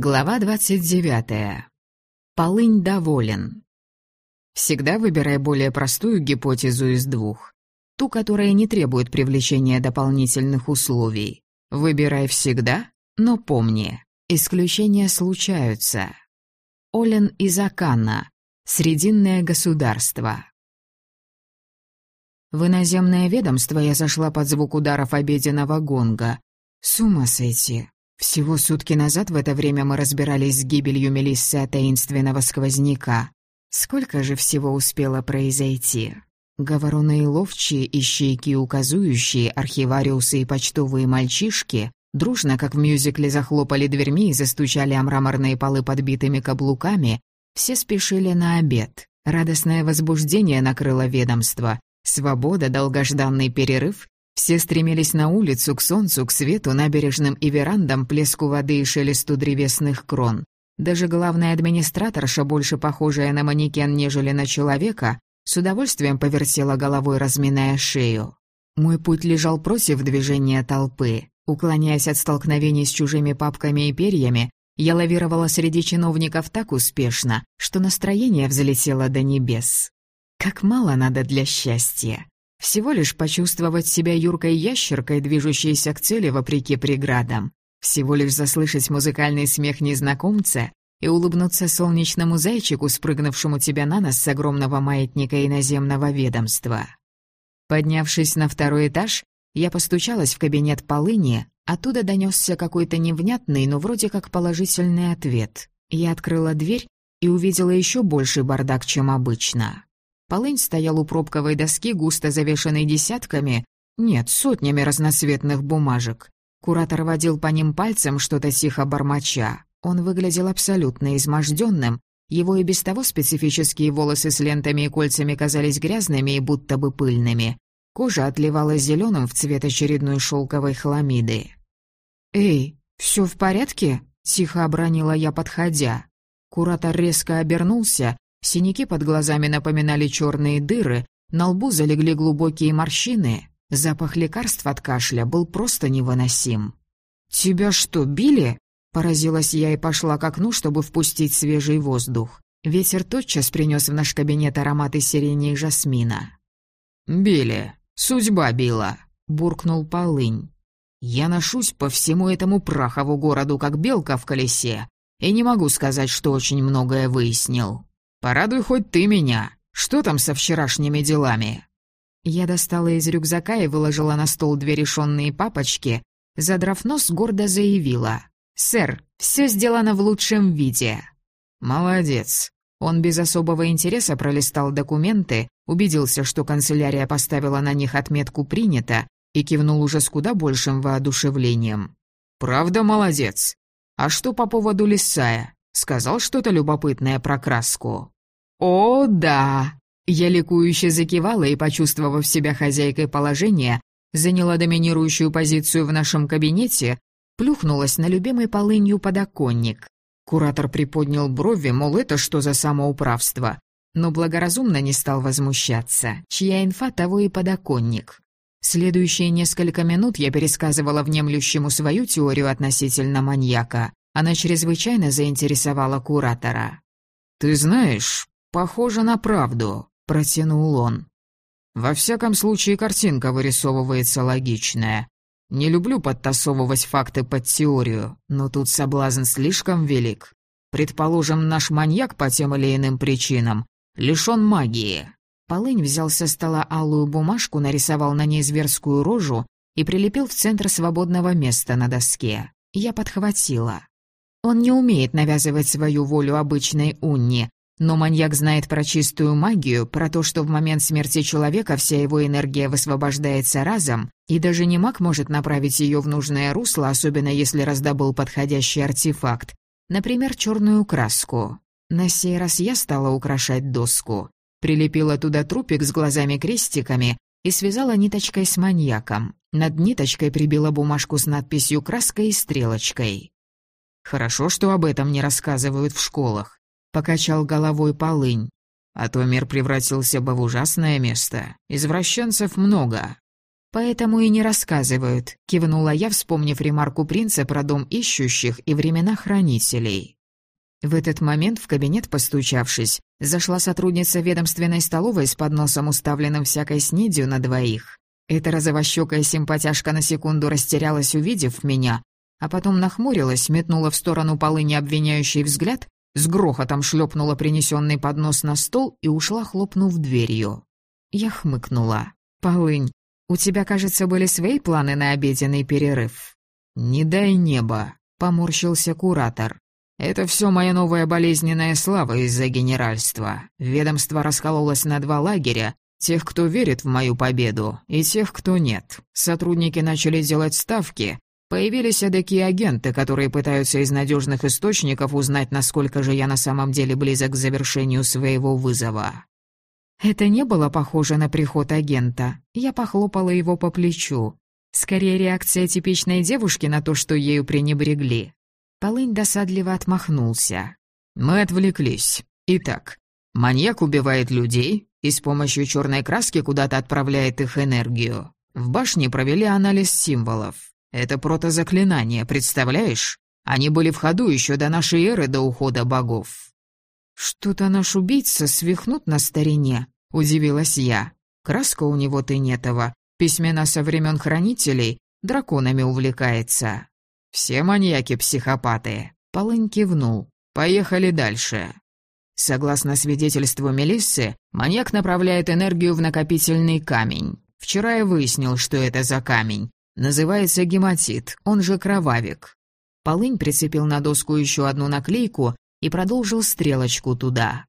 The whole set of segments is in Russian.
Глава 29. Полынь доволен. Всегда выбирай более простую гипотезу из двух. Ту, которая не требует привлечения дополнительных условий. Выбирай всегда, но помни, исключения случаются. Олен из Акана. Срединное государство. В иноземное ведомство я зашла под звук ударов обеденного гонга. С ума сойти. Всего сутки назад в это время мы разбирались с гибелью Мелиссы от таинственного сквозняка. Сколько же всего успело произойти? Говоруны и ловчие, ищейки и указующие, архивариусы и почтовые мальчишки дружно, как в мюзикле, захлопали дверьми и застучали о мраморные полы подбитыми каблуками, все спешили на обед. Радостное возбуждение накрыло ведомство. Свобода, долгожданный перерыв, все стремились на улицу, к солнцу, к свету, набережным и верандам, плеску воды и шелесту древесных крон. Даже главная администраторша, больше похожая на манекен, нежели на человека, с удовольствием повертела головой, разминая шею. Мой путь лежал против движения толпы. Уклоняясь от столкновений с чужими папками и перьями, я лавировала среди чиновников так успешно, что настроение взлетело до небес. Как мало надо для счастья. Всего лишь почувствовать себя юркой ящеркой, движущейся к цели вопреки преградам. Всего лишь заслышать музыкальный смех незнакомца и улыбнуться солнечному зайчику, спрыгнувшему тебя на нос с огромного маятника иноземного ведомства. Поднявшись на второй этаж, я постучалась в кабинет полыни, оттуда донесся какой-то невнятный, но вроде как положительный ответ. Я открыла дверь и увидела еще больший бардак, чем обычно. Полынь стоял у пробковой доски, густо завешенной десятками, нет, сотнями разноцветных бумажек. Куратор водил по ним пальцем, что-то тихо бормоча. Он выглядел абсолютно изможденным, его и без того специфические волосы с лентами и кольцами казались грязными и будто бы пыльными. Кожа отливала зеленым в цвет очередной шелковой хламиды. «Эй, все в порядке?» — тихо обронила я, подходя. Куратор резко обернулся, Синяки под глазами напоминали черные дыры, на лбу залегли глубокие морщины. Запах лекарств от кашля был просто невыносим. «Тебя что, били?» Поразилась я и пошла к окну, чтобы впустить свежий воздух. Ветер тотчас принес в наш кабинет ароматы сирени и жасмина. «Били. Судьба била», — буркнул Полынь. «Я ношусь по всему этому прахову городу, как белка в колесе, и не могу сказать, что очень многое выяснил». «Порадуй хоть ты меня. Что там со вчерашними делами?» Я достала из рюкзака и выложила на стол две решенные папочки. Задрав нос, гордо заявила. «Сэр, все сделано в лучшем виде». «Молодец». Он без особого интереса пролистал документы, убедился, что канцелярия поставила на них отметку «принято» и кивнул уже с куда большим воодушевлением. «Правда молодец. А что по поводу Лисая? Сказал что-то любопытное про краску. «О, да!» Я ликующе закивала и, почувствовав себя хозяйкой положения, заняла доминирующую позицию в нашем кабинете, плюхнулась на любимый полынью подоконник. Куратор приподнял брови, мол, это что за самоуправство? Но благоразумно не стал возмущаться. Чья инфа, того и подоконник. Следующие несколько минут я пересказывала внемлющему свою теорию относительно маньяка. Она чрезвычайно заинтересовала куратора. «Ты знаешь, похоже на правду», — протянул он. «Во всяком случае, картинка вырисовывается логичная. Не люблю подтасовывать факты под теорию, но тут соблазн слишком велик. Предположим, наш маньяк по тем или иным причинам лишён магии». Полынь взял со стола алую бумажку, нарисовал на ней зверскую рожу и прилепил в центр свободного места на доске. Я подхватила. Он не умеет навязывать свою волю обычной Унни, но маньяк знает про чистую магию, про то, что в момент смерти человека вся его энергия высвобождается разом, и даже не маг может направить ее в нужное русло, особенно если раздобыл подходящий артефакт, например, черную краску. На сей раз я стала украшать доску. Прилепила туда трупик с глазами-крестиками и связала ниточкой с маньяком. Над ниточкой прибила бумажку с надписью «краской» и стрелочкой. Хорошо, что об этом не рассказывают в школах. Покачал головой полынь. А то мир превратился бы в ужасное место. Извращенцев много. «Поэтому и не рассказывают», — кивнула я, вспомнив ремарку принца про дом ищущих и времена хранителей. В этот момент в кабинет, постучавшись, зашла сотрудница ведомственной столовой с подносом, уставленным всякой снедью на двоих. Эта розовощёкая симпатяшка на секунду растерялась, увидев меня, а потом нахмурилась, метнула в сторону полыни обвиняющий взгляд, с грохотом шлепнула принесенный поднос на стол и ушла, хлопнув дверью. Я хмыкнула. «Полынь, у тебя, кажется, были свои планы на обеденный перерыв?» «Не дай небо», — поморщился куратор. Это все моя новая болезненная слава из-за генеральства. Ведомство раскололось на два лагеря, тех, кто верит в мою победу, и тех, кто нет. Сотрудники начали делать ставки. Появились эдакие агенты, которые пытаются из надежных источников узнать, насколько же я на самом деле близок к завершению своего вызова. Это не было похоже на приход агента. Я похлопала его по плечу. Скорее реакция типичной девушки на то, что ею пренебрегли. Полынь досадливо отмахнулся. «Мы отвлеклись. Итак, маньяк убивает людей и с помощью черной краски куда-то отправляет их энергию. В башне провели анализ символов. Это протозаклинание, представляешь? Они были в ходу еще до нашей эры, до ухода богов». «Что-то наш убийца свихнут на старине», — удивилась я. «Краска у него-то нетова. Письмена со времен хранителей драконами увлекается». «Все маньяки-психопаты», — Полынь кивнул. «Поехали дальше». Согласно свидетельству Мелиссы, маньяк направляет энергию в накопительный камень. Вчера я выяснил, что это за камень. Называется гематит, он же кровавик. Полынь прицепил на доску еще одну наклейку и продолжил стрелочку туда.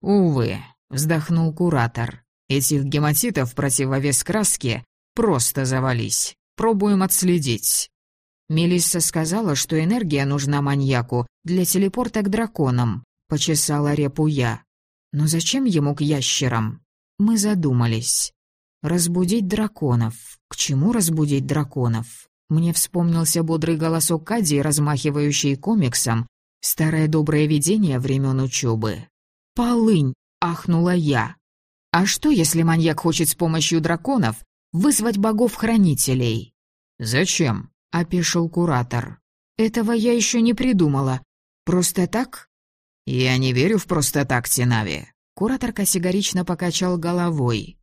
«Увы», — вздохнул куратор. «Этих гематитов противовес краске просто завались. Пробуем отследить». Мелисса сказала, что энергия нужна маньяку для телепорта к драконам. Почесала репу я. Но зачем ему к ящерам? Мы задумались. Разбудить драконов. К чему разбудить драконов? Мне вспомнился бодрый голосок Кади, размахивающий комиксом. Старое доброе видение времен учебы. «Полынь!» — ахнула я. «А что, если маньяк хочет с помощью драконов вызвать богов-хранителей?» «Зачем?» — опешил куратор. «Этого я еще не придумала. Просто так?» «Я не верю в просто так, Тинави». Куратор категорично покачал головой.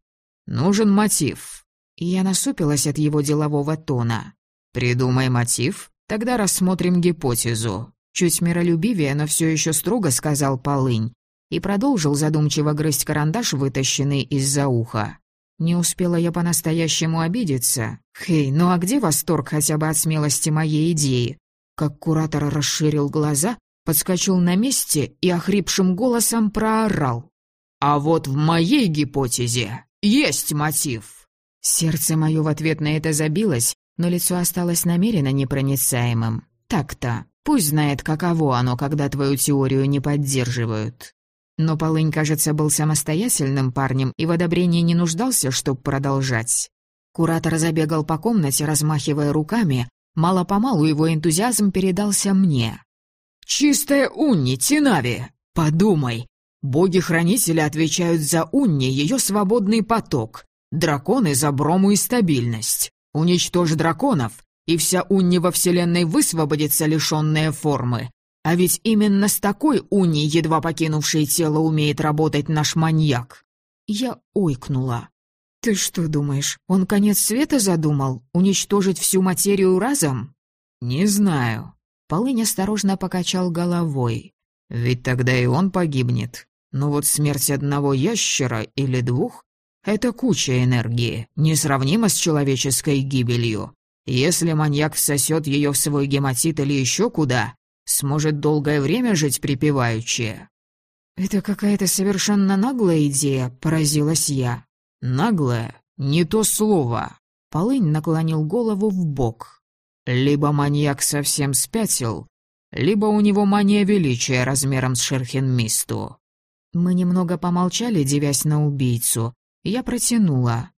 «Нужен мотив». Я насупилась от его делового тона. «Придумай мотив, тогда рассмотрим гипотезу». Чуть миролюбивее, но все еще строго сказал Полынь и продолжил задумчиво грызть карандаш, вытащенный из-за уха. Не успела я по-настоящему обидеться. Хей, ну а где восторг хотя бы от смелости моей идеи? Как куратор расширил глаза, подскочил на месте и охрипшим голосом проорал. «А вот в моей гипотезе есть мотив!» Сердце мое в ответ на это забилось, но лицо осталось намеренно непроницаемым. Так-то, пусть знает, каково оно, когда твою теорию не поддерживают. Но Полынь, кажется, был самостоятельным парнем и в одобрении не нуждался, чтобы продолжать. Куратор забегал по комнате, размахивая руками. Мало-помалу его энтузиазм передался мне. «Чистая Унни, Тинави! Подумай! Боги-хранители отвечают за Унни, ее свободный поток. Драконы за Брому и стабильность. Уничтожь драконов, и вся Унни во Вселенной высвободится, лишенная формы. А ведь именно с такой уни, едва покинувшей тело, умеет работать наш маньяк. Я ойкнула. «Ты что думаешь, он конец света задумал? Уничтожить всю материю разом?» «Не знаю». Полынь осторожно покачал головой. «Ведь тогда и он погибнет. Но вот смерть одного ящера или двух — это куча энергии, несравнима с человеческой гибелью. Если маньяк всосет ее в свой гематит или еще куда, сможет долгое время жить припеваючи». «Это какая-то совершенно наглая идея», — поразилась я. «Наглая? Не то слово». Полынь наклонил голову в бок. «Либо маньяк совсем спятил, либо у него мания величия размером с Шерхенмисту». Мы немного помолчали, девясь на убийцу. Я протянула.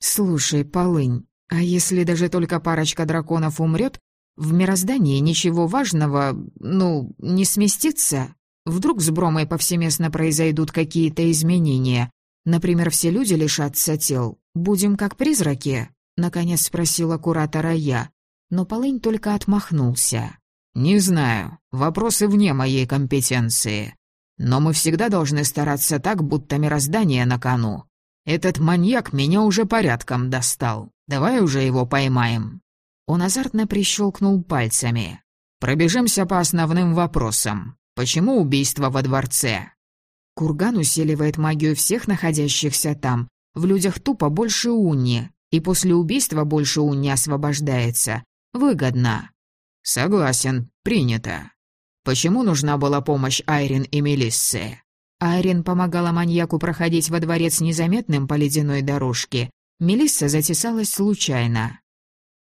«Слушай, Полынь, а если даже только парочка драконов умрет, в мироздании ничего важного, ну, не сместится. Вдруг с Бромой повсеместно произойдут какие-то изменения. Например, все люди лишатся тел. Будем как призраки. — наконец спросила куратора я, но Полынь только отмахнулся. «Не знаю, вопросы вне моей компетенции. Но мы всегда должны стараться так, будто мироздание на кону. Этот маньяк меня уже порядком достал. Давай уже его поймаем». Он азартно прищелкнул пальцами. «Пробежимся по основным вопросам. Почему убийство во дворце?» Курган усиливает магию всех находящихся там. В людях тупо больше уни, и после убийства больше уни освобождается. Выгодно. Согласен, принято. Почему нужна была помощь Айрин и Мелиссе? Айрин помогала маньяку проходить во дворец незаметным по ледяной дорожке. Мелисса затесалась случайно.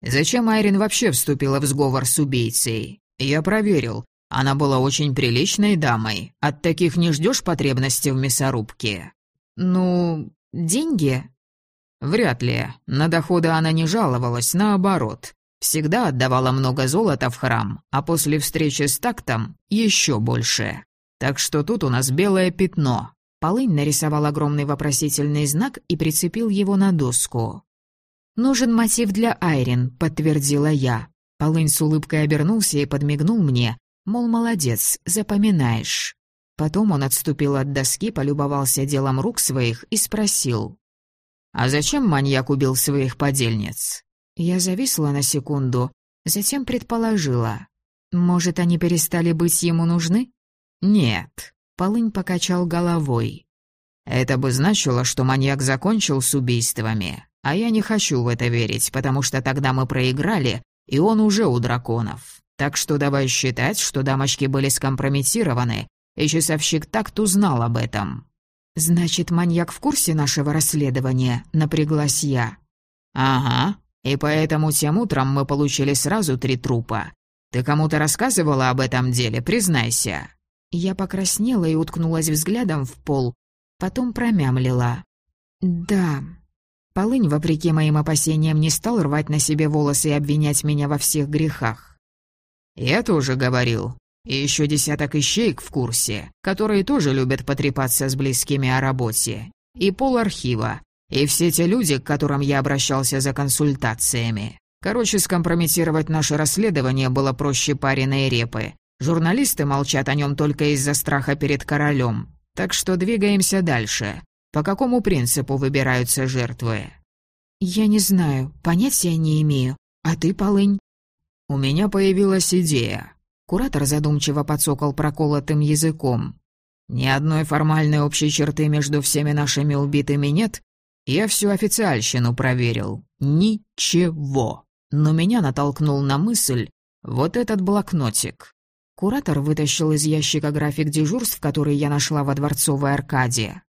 Зачем Айрин вообще вступила в сговор с убийцей? Я проверил. Она была очень приличной дамой. От таких не ждешь потребности в мясорубке. Ну, деньги? Вряд ли. На доходы она не жаловалась, наоборот. Всегда отдавала много золота в храм, а после встречи с тактом еще больше. Так что тут у нас белое пятно. Полынь нарисовал огромный вопросительный знак и прицепил его на доску. «Нужен мотив для Айрин», — подтвердила я. Полынь с улыбкой обернулся и подмигнул мне, мол, молодец, запоминаешь. Потом он отступил от доски, полюбовался делом рук своих и спросил. «А зачем маньяк убил своих подельниц?» Я зависла на секунду, затем предположила. «Может, они перестали быть ему нужны?» «Нет», — Полынь покачал головой. «Это бы значило, что маньяк закончил с убийствами, а я не хочу в это верить, потому что тогда мы проиграли, и он уже у драконов. Так что давай считать, что дамочки были скомпрометированы, и часовщик так узнал об этом». «Значит, маньяк в курсе нашего расследования?» — напряглась я. «Ага, и поэтому тем утром мы получили сразу три трупа. Ты кому-то рассказывала об этом деле, признайся». Я покраснела и уткнулась взглядом в пол, потом промямлила. «Да, Полынь, вопреки моим опасениям, не стал рвать на себе волосы и обвинять меня во всех грехах. «Я тоже говорил. И еще десяток ищеек в курсе, которые тоже любят потрепаться с близкими о работе. И пол архива. И все те люди, к которым я обращался за консультациями. Короче, скомпрометировать наше расследование было проще пареной репы. Журналисты молчат о нем только из-за страха перед королем. Так что двигаемся дальше. По какому принципу выбираются жертвы? Я не знаю, понятия не имею. А ты, Полынь? У меня появилась идея. Куратор задумчиво подсокал проколотым языком. Ни одной формальной общей черты между всеми нашими убитыми нет. Я всю официальщину проверил. Ничего. Но меня натолкнул на мысль вот этот блокнотик. Куратор вытащил из ящика график дежурств, который я нашла во Дворцовой Аркадии.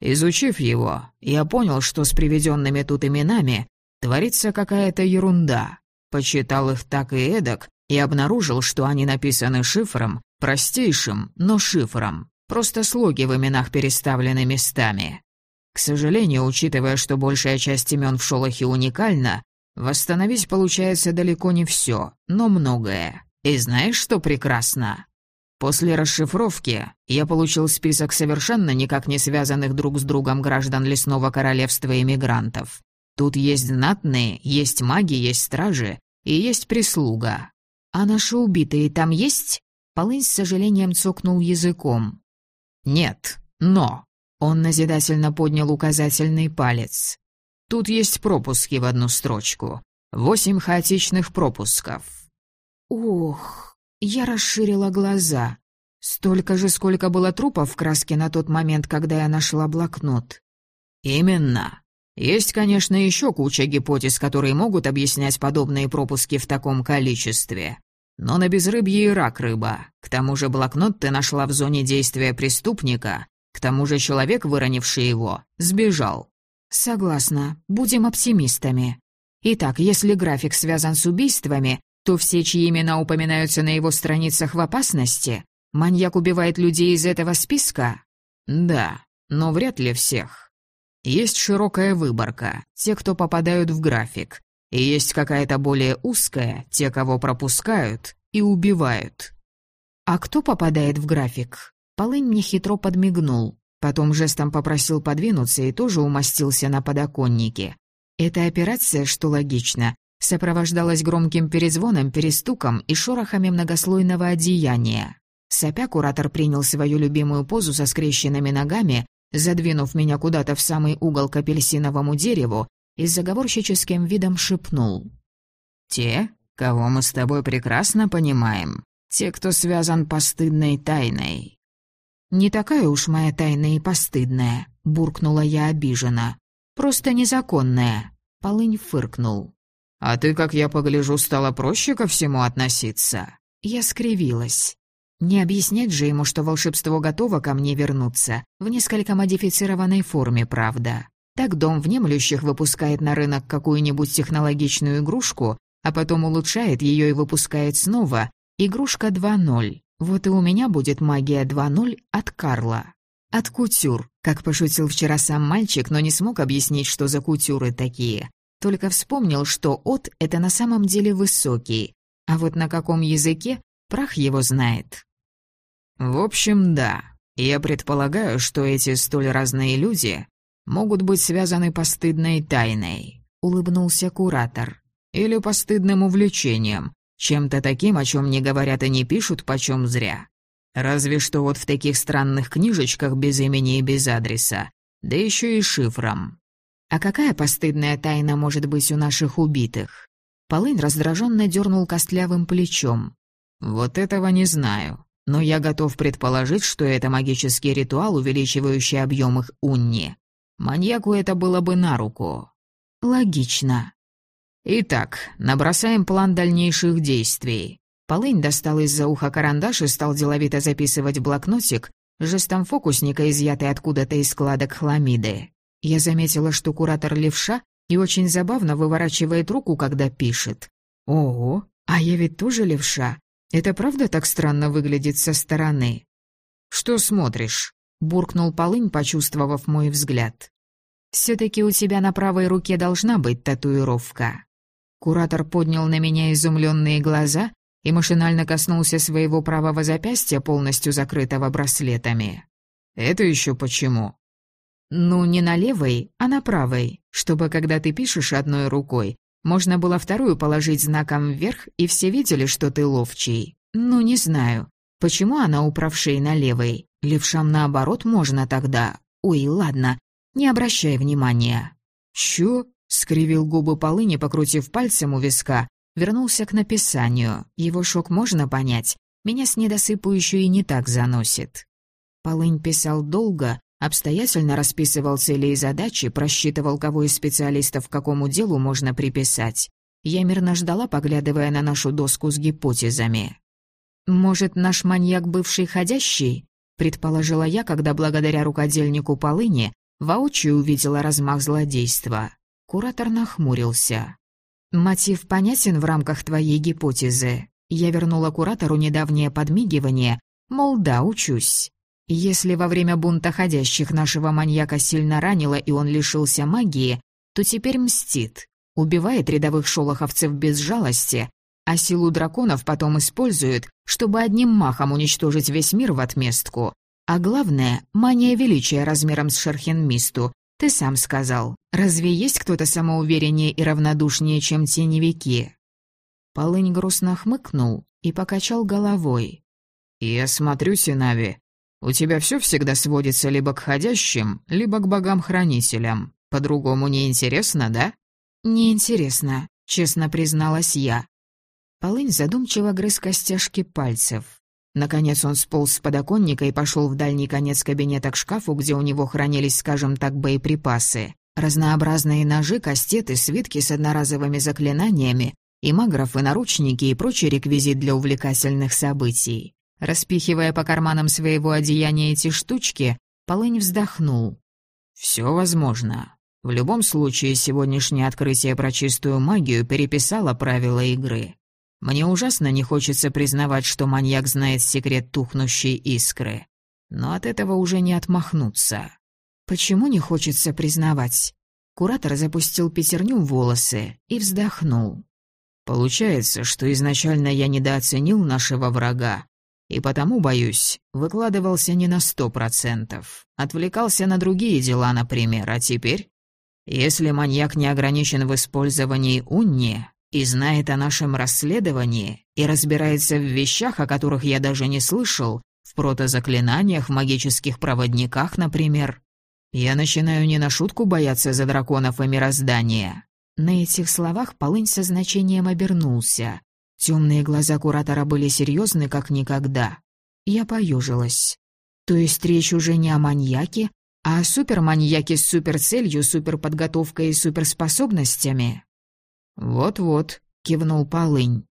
Изучив его, я понял, что с приведенными тут именами творится какая-то ерунда. Почитал их так и эдак и обнаружил, что они написаны шифром, простейшим, но шифром. Просто слоги в именах переставлены местами. К сожалению, учитывая, что большая часть имен в Шолохе уникальна, восстановить получается далеко не все, но многое. И знаешь, что прекрасно? После расшифровки я получил список совершенно никак не связанных друг с другом граждан Лесного Королевства иммигрантов. Тут есть знатные, есть маги, есть стражи и есть прислуга. А наши убитые там есть? Полынь с сожалением цокнул языком. Нет, но... Он назидательно поднял указательный палец. Тут есть пропуски в одну строчку. Восемь хаотичных пропусков. Ох... Я расширила глаза. Столько же, сколько было трупов в краске на тот момент, когда я нашла блокнот. Именно. Есть, конечно, еще куча гипотез, которые могут объяснять подобные пропуски в таком количестве. Но на безрыбье и рак рыба. К тому же блокнот ты нашла в зоне действия преступника. К тому же человек, выронивший его, сбежал. Согласна. Будем оптимистами. Итак, если график связан с убийствами, то все, чьи имена упоминаются на его страницах в опасности, маньяк убивает людей из этого списка? Да, но вряд ли всех. Есть широкая выборка, те, кто попадают в график, и есть какая-то более узкая, те, кого пропускают и убивают. А кто попадает в график? Полынь мне хитро подмигнул, потом жестом попросил подвинуться и тоже умостился на подоконнике. Эта операция, что логично, сопровождалась громким перезвоном, перестуком и шорохами многослойного одеяния. Сопя куратор принял свою любимую позу со скрещенными ногами, задвинув меня куда-то в самый угол к апельсиновому дереву и с заговорщическим видом шепнул. «Те, кого мы с тобой прекрасно понимаем, те, кто связан постыдной тайной». «Не такая уж моя тайна и постыдная», — буркнула я обиженно. «Просто незаконная», — Полынь фыркнул. «А ты, как я погляжу, стала проще ко всему относиться?» Я скривилась. Не объяснять же ему, что волшебство готово ко мне вернуться, в несколько модифицированной форме, правда. Так дом внемлющих выпускает на рынок какую-нибудь технологичную игрушку, а потом улучшает ее и выпускает снова. Игрушка 2.0. Вот и у меня будет магия 2.0 от Карла. От кутюр, как пошутил вчера сам мальчик, но не смог объяснить, что за кутюры такие. Только вспомнил, что «от» — это на самом деле высокий. А вот на каком языке Прах его знает. В общем, да. Я предполагаю, что эти столь разные люди могут быть связаны постыдной тайной, улыбнулся куратор. Или постыдным увлечением, чем-то таким, о чем не говорят и не пишут почем зря. Разве что вот в таких странных книжечках без имени и без адреса, да еще и шифром. А какая постыдная тайна может быть у наших убитых? Полынь раздраженно дернул костлявым плечом. «Вот этого не знаю, но я готов предположить, что это магический ритуал, увеличивающий объем их унни. Маньяку это было бы на руку». «Логично». «Итак, набросаем план дальнейших действий». Полынь достал из-за уха карандаш и стал деловито записывать блокнотик, жестом фокусника, изъятый откуда-то из складок хламиды. Я заметила, что куратор левша и очень забавно выворачивает руку, когда пишет. «Ого, а я ведь тоже левша. Это правда так странно выглядит со стороны?» «Что смотришь?» — буркнул Полынь, почувствовав мой взгляд. «Все-таки у тебя на правой руке должна быть татуировка». Куратор поднял на меня изумленные глаза и машинально коснулся своего правого запястья, полностью закрытого браслетами. «Это еще почему?» «Ну, не на левой, а на правой, чтобы, когда ты пишешь одной рукой, можно было вторую положить знаком вверх, и все видели, что ты ловчий. Ну, не знаю. Почему она у правшей на левой? Левшам наоборот можно тогда. Ой, ладно, не обращай внимания. Чё? Скривил губы полыни, покрутив пальцем у виска. Вернулся к написанию. Его шок можно понять. Меня с недосыпу еще и не так заносит. Полынь писал долго, Обстоятельно расписывал цели и задачи, просчитывал, кого из специалистов к какому делу можно приписать. Я мирно ждала, поглядывая на нашу доску с гипотезами. «Может, наш маньяк бывший ходящий?» — предположила я, когда благодаря рукодельнику Полыни воочию увидела размах злодейства. Куратор нахмурился. «Мотив понятен в рамках твоей гипотезы?» Я вернула куратору недавнее подмигивание, мол, да, учусь. Если во время бунта ходящих нашего маньяка сильно ранило и он лишился магии, то теперь мстит, убивает рядовых шолоховцев без жалости, а силу драконов потом использует, чтобы одним махом уничтожить весь мир в отместку. А главное, мания величия размером с Шерхенмисту. Ты сам сказал, разве есть кто-то самоувереннее и равнодушнее, чем теневики?» Полынь грустно хмыкнул и покачал головой. «Я смотрю, Синави, у тебя все всегда сводится либо к ходящим, либо к богам-хранителям. По-другому не интересно, да? Не интересно, честно призналась я. Полынь задумчиво грыз костяшки пальцев. Наконец он сполз с подоконника и пошел в дальний конец кабинета к шкафу, где у него хранились, скажем так, боеприпасы. Разнообразные ножи, кастеты, свитки с одноразовыми заклинаниями, и маграфы, наручники и прочий реквизит для увлекательных событий. Распихивая по карманам своего одеяния эти штучки, Полынь вздохнул. «Все возможно. В любом случае, сегодняшнее открытие про чистую магию переписало правила игры. Мне ужасно не хочется признавать, что маньяк знает секрет тухнущей искры. Но от этого уже не отмахнуться. Почему не хочется признавать? Куратор запустил пятерню в волосы и вздохнул. Получается, что изначально я недооценил нашего врага, и потому, боюсь, выкладывался не на сто процентов. Отвлекался на другие дела, например, а теперь... Если маньяк не ограничен в использовании унни и знает о нашем расследовании и разбирается в вещах, о которых я даже не слышал, в протозаклинаниях, в магических проводниках, например, я начинаю не на шутку бояться за драконов и мироздание». На этих словах Полынь со значением обернулся. Темные глаза куратора были серьезны, как никогда. Я поежилась. То есть речь уже не о маньяке, а суперманьяки с суперцелью, суперподготовкой и суперспособностями? Вот-вот, кивнул Полынь.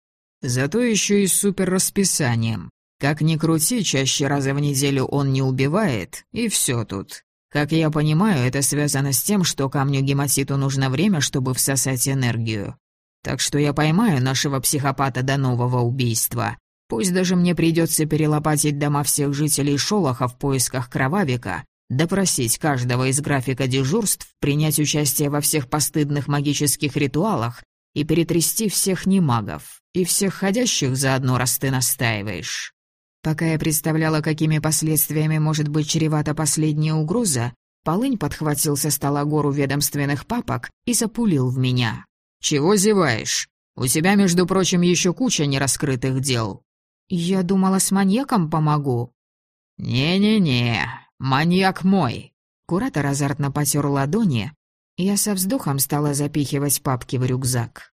Зато еще и с суперрасписанием. Как ни крути, чаще раза в неделю он не убивает, и все тут. Как я понимаю, это связано с тем, что камню гематиту нужно время, чтобы всосать энергию. Так что я поймаю нашего психопата до нового убийства. Пусть даже мне придется перелопатить дома всех жителей Шолоха в поисках кровавика, допросить каждого из графика дежурств, принять участие во всех постыдных магических ритуалах и перетрясти всех немагов, и всех ходящих заодно, раз ты настаиваешь. Пока я представляла, какими последствиями может быть чревата последняя угроза, Полынь подхватил со стола гору ведомственных папок и запулил в меня. «Чего зеваешь? У тебя, между прочим, еще куча нераскрытых дел». «Я думала, с маньяком помогу». «Не-не-не, «Маньяк мой!» Куратор азартно потер ладони. Я со вздохом стала запихивать папки в рюкзак.